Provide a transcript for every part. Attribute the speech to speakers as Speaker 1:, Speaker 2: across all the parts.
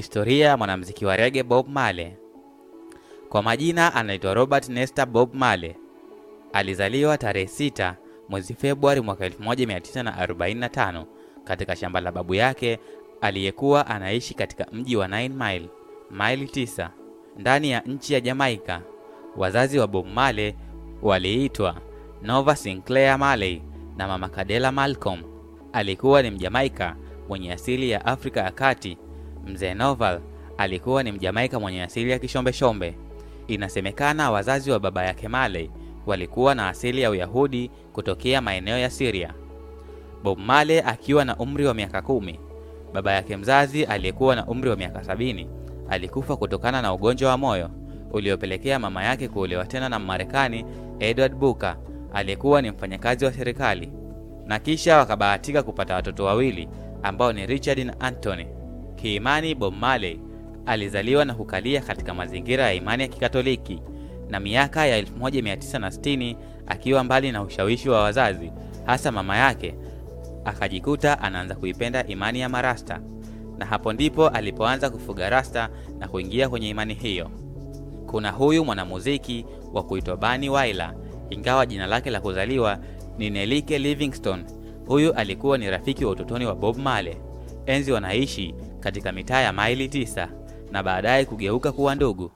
Speaker 1: Historia ya mwanamuziki wa rege Bob Marley. Kwa majina anaitwa Robert Nesta Bob Marley. Alizaliwa tarehe 6 mwezi Februari mwaka 1945 katika shamba la babu yake aliyekuwa anaishi katika mji wa Nine Mile, maili 9 ndani ya nchi ya Jamaika. Wazazi wa Bob Marley waliitwa Nova Sinclair Marley na mama Kadela Malcolm. Alikuwa ni Mjamaika mwenye asili ya Afrika ya Kati. Mzee Noval alikuwa ni Mjamaika mwenye asili ya kishombeshombe. Inasemekana wazazi wa baba yake Marley walikuwa na asili ya Uyahudi kutokea maeneo ya Syria. Bob Marley akiwa na umri wa miaka kumi, baba yake mzazi aliyekuwa na umri wa miaka sabini alikufa kutokana na ugonjwa wa moyo uliopelekea mama yake kuolewa tena na Mmarekani Edward Buka aliyekuwa ni mfanyakazi wa serikali, na kisha wakabahatika kupata watoto wawili ambao ni Richard na Anthony. Kiimani, Bob Marley alizaliwa na kukalia katika mazingira ya imani ya Kikatoliki, na miaka ya 1960 akiwa mbali na ushawishi wa wazazi, hasa mama yake, akajikuta anaanza kuipenda imani ya Marasta, na hapo ndipo alipoanza kufuga rasta na kuingia kwenye imani hiyo. Kuna huyu mwanamuziki wa kuitwa Bani Wailer, ingawa jina lake la kuzaliwa ni Nelike Livingstone. Huyu alikuwa ni rafiki wa utotoni wa Bob Marley, enzi wanaishi katika mitaa ya maili tisa, na baadaye kugeuka kuwa ndugu.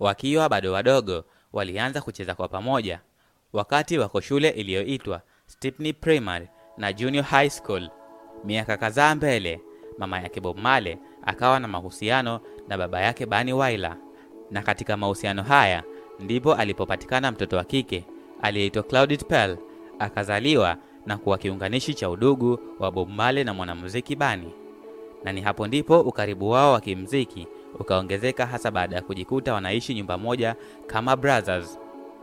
Speaker 1: Wakiwa bado wadogo, walianza kucheza kwa pamoja wakati wako shule iliyoitwa Stepney Primary na Junior High School. Miaka kadhaa mbele, mama yake Bob Marley akawa na mahusiano na baba yake bani Wailer, na katika mahusiano haya ndipo alipopatikana mtoto wa kike aliyeitwa Claudette Pearl, akazaliwa na kuwa kiunganishi cha udugu wa Bob male na mwanamuziki Bunny, na ni hapo ndipo ukaribu wao wa kimziki ukaongezeka, hasa baada ya kujikuta wanaishi nyumba moja kama brothers.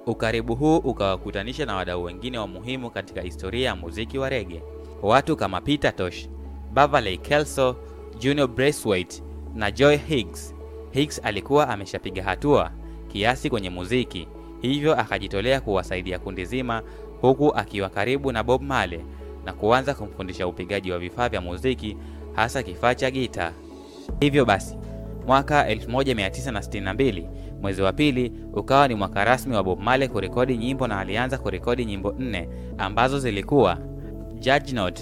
Speaker 1: Ukaribu huu ukawakutanisha na wadau wengine wa muhimu katika historia ya muziki wa rege, watu kama Peter Tosh, Beverly Kelso, Junior Braithwaite na Joy Higgs. Higgs alikuwa ameshapiga hatua kiasi kwenye muziki, hivyo akajitolea kuwasaidia kundi zima, huku akiwa karibu na Bob male na kuanza kumfundisha upigaji wa vifaa vya muziki, hasa kifaa cha gita. Hivyo basi mwaka 1962 mwezi wa pili ukawa ni mwaka rasmi wa Bob Marley kurekodi nyimbo, na alianza kurekodi nyimbo nne ambazo zilikuwa Judge Not,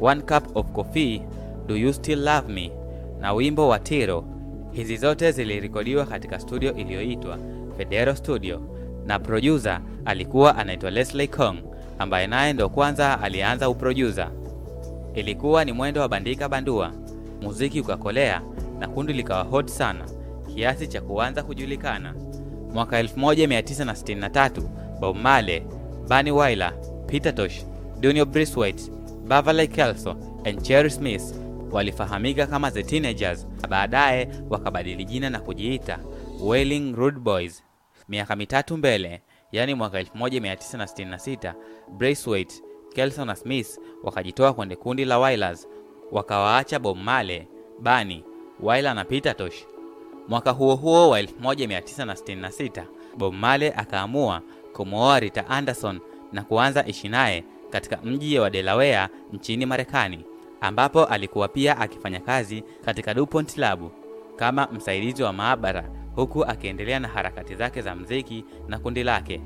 Speaker 1: One Cup of Coffee, Do You Still Love Me na wimbo wa Tiro. Hizi zote zilirekodiwa katika studio iliyoitwa Federo Studio, na producer alikuwa anaitwa Leslie Kong ambaye naye ndo kwanza alianza uproducer. Ilikuwa ni mwendo wa bandika bandua, muziki ukakolea na kundi likawa hot sana kiasi cha kuanza kujulikana. Mwaka 1963 Bob Marley, Bunny Wailer, Peter Tosh, Junior Braithwaite, Beverly Kelso and Cherry Smith walifahamika kama The Teenagers na baadaye wakabadili jina na kujiita Wailing Rude Boys. Miaka mitatu mbele, yani mwaka 1966, Braithwaite, Kelso na Smith wakajitoa kwenye kundi la Wailers, wakawaacha Bob Marley, Bunny Wailer na Peter Tosh. Mwaka huo huo wa 1966 Bob Marley akaamua kumwoa Rita Anderson na kuanza ishi naye katika mji wa Delaware nchini Marekani, ambapo alikuwa pia akifanya kazi katika DuPont Lab kama msaidizi wa maabara, huku akiendelea na harakati zake za mziki na kundi lake.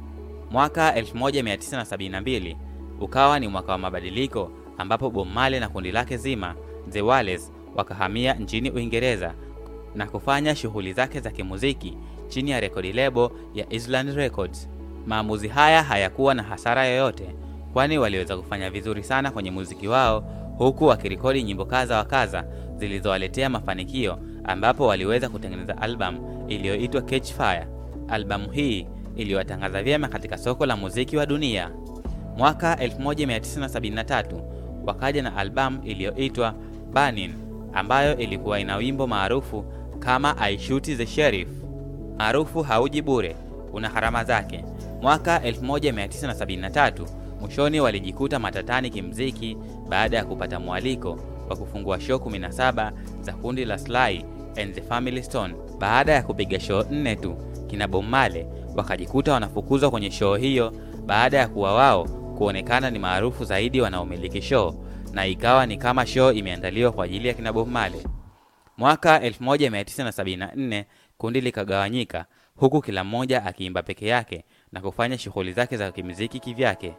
Speaker 1: Mwaka 1972 ukawa ni mwaka wa mabadiliko, ambapo bomale na kundi lake zima The wales wakahamia nchini Uingereza na kufanya shughuli zake za kimuziki chini ya rekodi lebo ya Island Records. Maamuzi haya hayakuwa na hasara yoyote, kwani waliweza kufanya vizuri sana kwenye muziki wao, huku wakirekodi nyimbo kaza wa kaza zilizowaletea mafanikio, ambapo waliweza kutengeneza albamu iliyoitwa Catch Fire. Albamu hii iliwatangaza vyema katika soko la muziki wa dunia. Mwaka 1973 wakaja na albamu iliyoitwa Burning ambayo ilikuwa ina wimbo maarufu kama I Shoot the Sheriff. Maarufu hauji bure, una harama zake. Mwaka 1973 mwishoni walijikuta matatani kimziki baada ya kupata mwaliko wa kufungua show 17 za kundi la Sly and the Family Stone. Baada ya kupiga show nne tu, kina Bomale wakajikuta wanafukuzwa kwenye show hiyo baada ya kuwa wao kuonekana ni maarufu zaidi wanaomiliki show na ikawa ni kama show imeandaliwa kwa ajili ya kina Bob Marley. Mwaka 1974 kundi likagawanyika, huku kila mmoja akiimba peke yake na kufanya shughuli zake za kimuziki kivyake.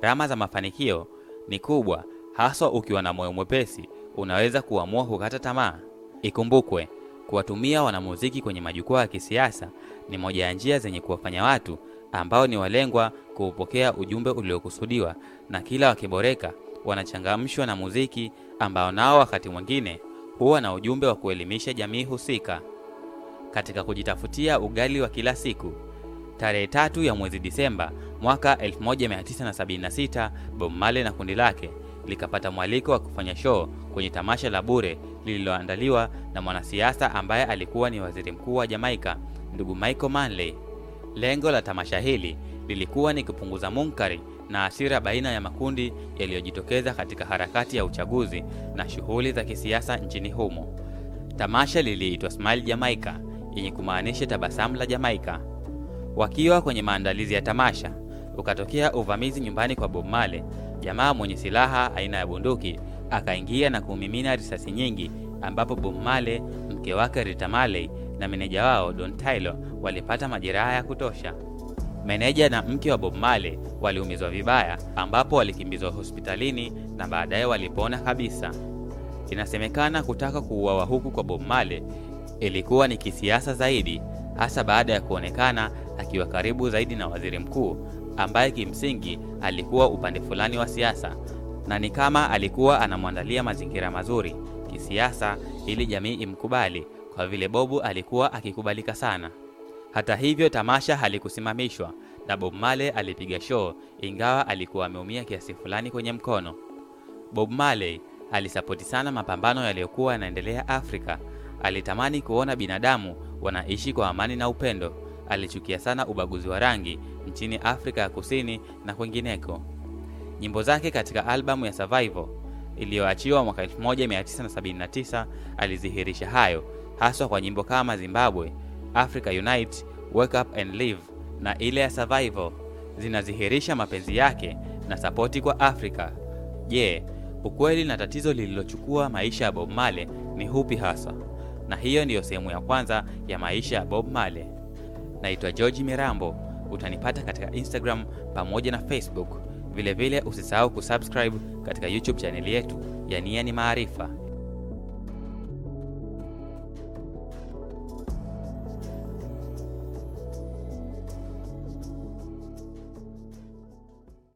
Speaker 1: Rama za mafanikio ni kubwa, haswa ukiwa na moyo mwepesi, unaweza kuamua kukata tamaa. Ikumbukwe, kuwatumia wanamuziki kwenye majukwaa ya kisiasa ni moja ya njia zenye kuwafanya watu ambao ni walengwa kuupokea ujumbe uliokusudiwa, na kila wakiboreka wanachangamshwa na muziki ambao nao wakati mwingine huwa na ujumbe wa kuelimisha jamii husika. Katika kujitafutia ugali wa kila siku, tarehe tatu ya mwezi Disemba mwaka 1976 Bob Marley na kundi lake likapata mwaliko wa kufanya show kwenye tamasha la bure lililoandaliwa na mwanasiasa ambaye alikuwa ni waziri mkuu wa Jamaika, ndugu Michael Manley. Lengo la tamasha hili lilikuwa ni kupunguza munkari na hasira baina ya makundi yaliyojitokeza katika harakati ya uchaguzi na shughuli za kisiasa nchini humo. Tamasha liliitwa Smile Jamaica, yenye kumaanisha tabasamu la Jamaika. Wakiwa kwenye maandalizi ya tamasha, ukatokea uvamizi nyumbani kwa Bob Marley. Jamaa mwenye silaha aina ya bunduki akaingia na kumimina risasi nyingi, ambapo Bob Marley, mke wake Rita Marley na meneja wao Don tylo walipata majeraha ya kutosha. Meneja na mke wa Bob Marley waliumizwa vibaya, ambapo walikimbizwa hospitalini na baadaye walipona kabisa. Inasemekana kutaka kuuawa huku kwa Bob Marley ilikuwa ni kisiasa zaidi, hasa baada ya kuonekana akiwa karibu zaidi na waziri mkuu ambaye kimsingi alikuwa upande fulani wa siasa, na ni kama alikuwa anamwandalia mazingira mazuri kisiasa ili jamii imkubali, kwa vile Bobu alikuwa akikubalika sana. Hata hivyo, tamasha halikusimamishwa na Bob Marley alipiga show, ingawa alikuwa ameumia kiasi fulani kwenye mkono. Bob Marley alisapoti sana mapambano yaliyokuwa yanaendelea Afrika. Alitamani kuona binadamu wanaishi kwa amani na upendo. Alichukia sana ubaguzi wa rangi nchini Afrika ya Kusini na kwingineko Nyimbo zake katika albamu ya Survival iliyoachiwa mwaka 1979 alizihirisha hayo, haswa kwa nyimbo kama Zimbabwe, Africa Unite, Wake Up and Live na ile ya Survival zinadhihirisha mapenzi yake na sapoti kwa Afrika. Je, yeah, ukweli na tatizo lililochukua maisha ya Bob Marley ni hupi hasa? Na hiyo ndiyo sehemu ya kwanza ya maisha ya Bob Marley. Naitwa George Mirambo. Utanipata katika Instagram pamoja na Facebook. Vilevile usisahau kusubscribe katika YouTube chaneli yetu ya Nia ni Maarifa.